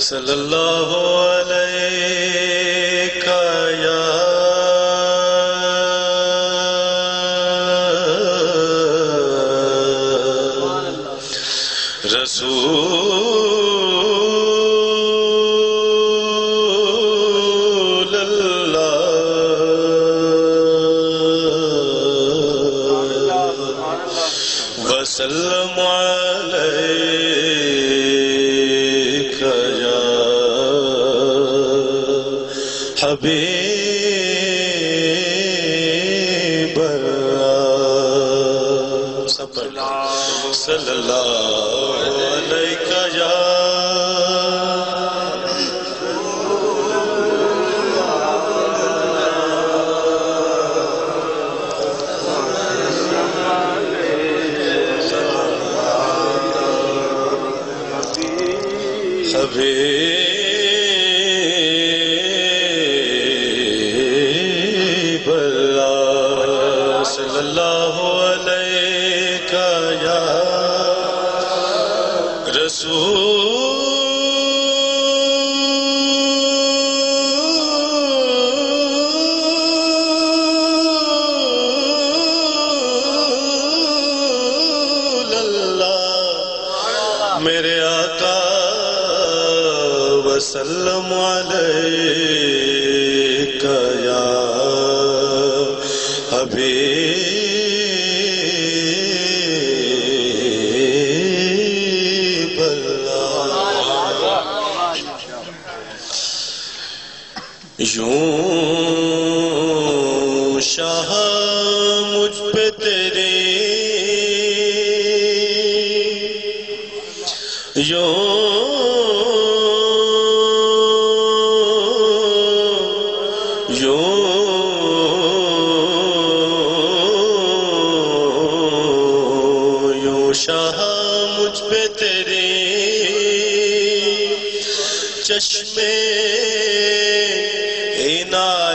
صلی اللہ علیہ یا رسول اللہ وسلم صلی اللہ علیہ یا حبیب میرے آقا وسلم علیک یا حبیب یوں یوں شاہ مجھ پہ تیری چشمے عنایات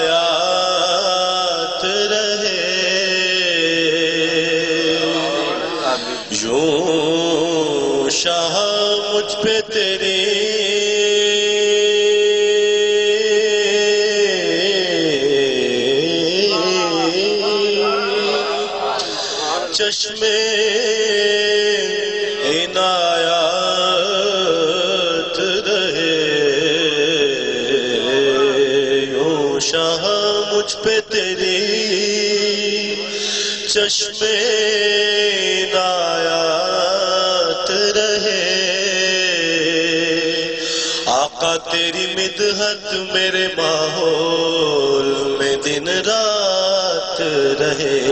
چشمے عنایات رہے، یوں شاہ مجھ پہ تیری چشمے عنایات رہے۔ آقا تیری مدحت میرے ماحول میں دن رات رہے۔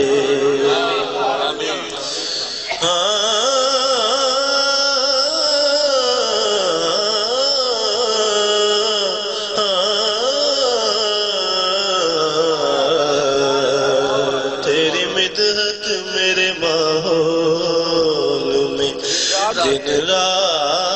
مدحت میرے ماحول میں دن رات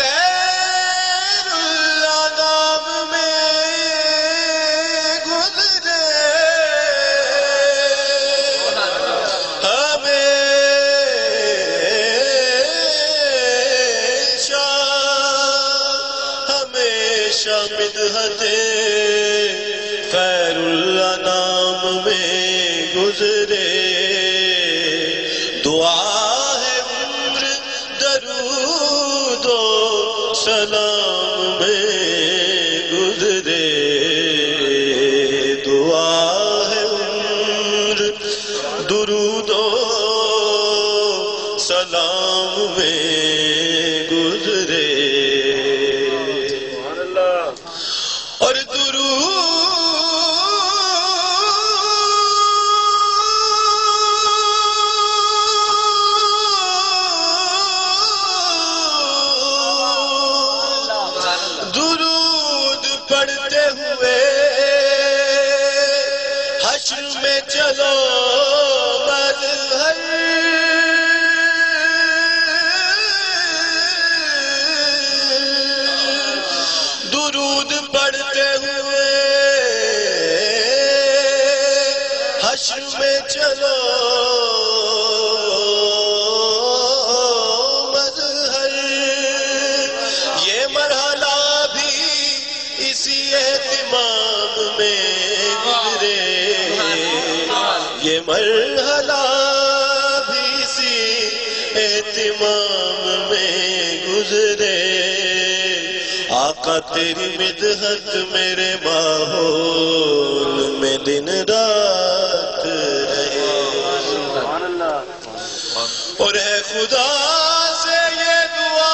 خیر الانام میں گزرے۔ ہمیشہ ہمیشہ مدحت خیر الانام سلام میں گزرے۔ دعا ہے عمر درود و سلام میں۔ چلو۔ مظہر۔ یہ مرحلہ بھی اسی اہتمام میں گزرے۔ یہ مرحلہ بھی اسی اہتمام میں گزرے۔ آقا تیری مدحت میرے ماحول میں دن رات اور ہے خدا سے یہ دعا۔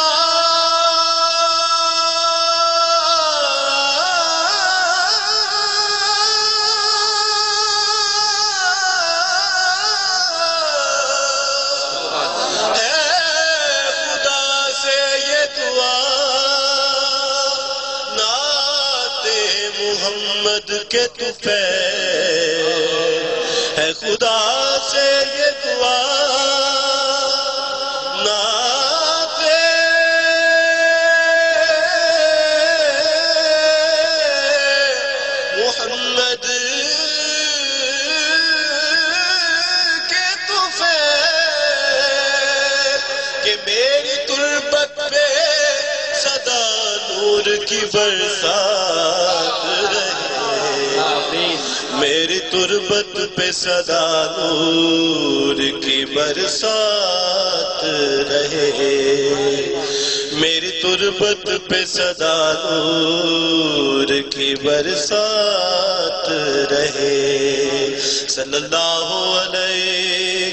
ہے خدا سے یہ دعا۔ نعت محمد کے تو ہے خدا سے کی برسات رہے۔ میری تربت پہ صدا نور کی برسات رہے۔ میری تربت پہ صدا نور کی برسات رہے۔ صلی اللہ علیہ